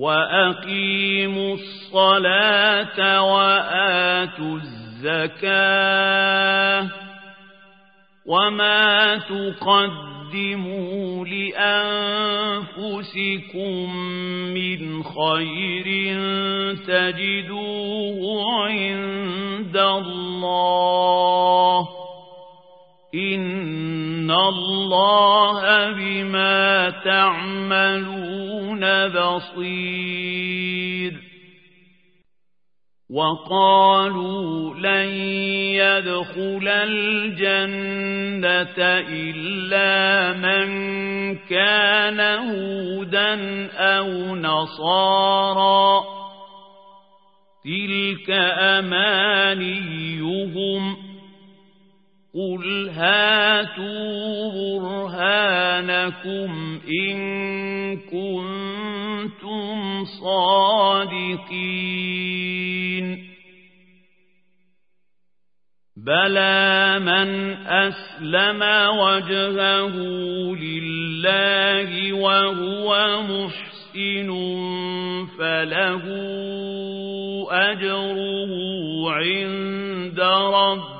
وأقيموا الصلاة وآتوا الزكاة وما تقدموا لأنفسكم من خير تجدوه عند الله إن الله بما تعملون بصير وقالوا لن يدخل الجنة إلا من كان هودا أو نصارا تلك أمانيهم قل هاتوا برهانكم إن كنتم صادقين بلى من أسلم وجهه لله وهو محسن فله أجره عند ربه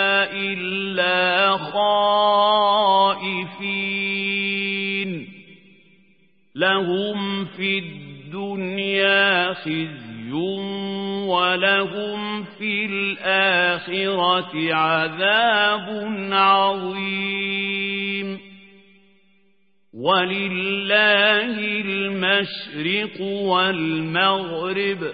خائفين لهم في الدنيا خزي ولهم في الآخرة عذاب عظيم. ولله المشرق والمغرب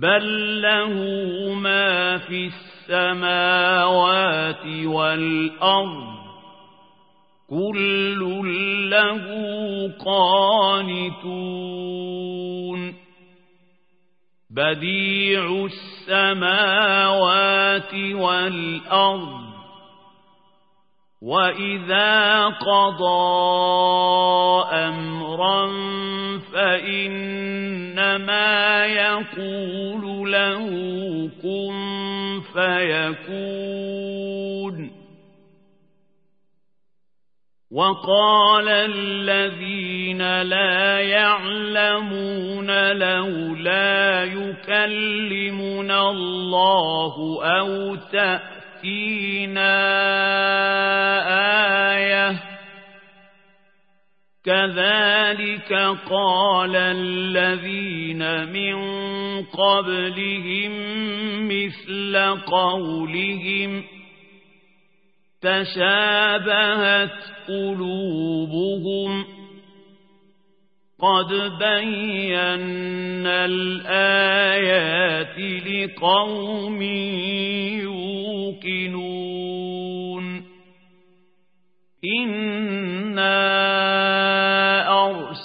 بل له ما في السماوات والأرض كل له قانتون بديع السماوات والأرض وإذا قضى أمرا فإنما يقول له كن فيكون. وقال الذين لا يعلمون لولا يكلمنا الله أو تأتي تأتينا آية كذلك قال الذين من قبلهم مثل قولهم تشابهت قلوبهم قد بينا الآيات لقوم يوقنون إنا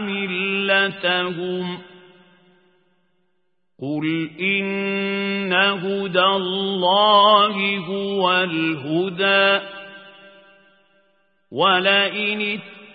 ملتهم قل إن هدى الله هو الهدى ولئن اتبعت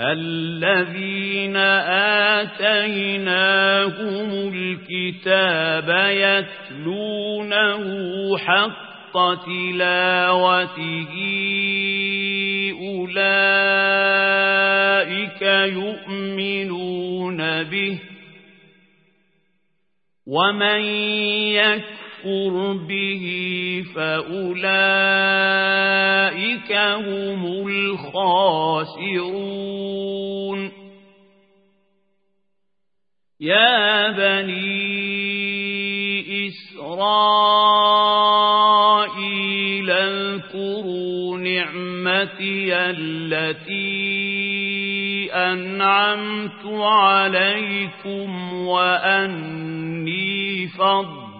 الذين آتيناهم الكتاب يتلونه حق تلاوته أولئك يؤمنون به ومن يكفر به فأولئك هم الخاسرون يا بني إسرائيل اذكروا نعمتي التي أنعمت عليكم وأني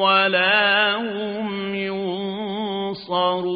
ولا هم ينصرون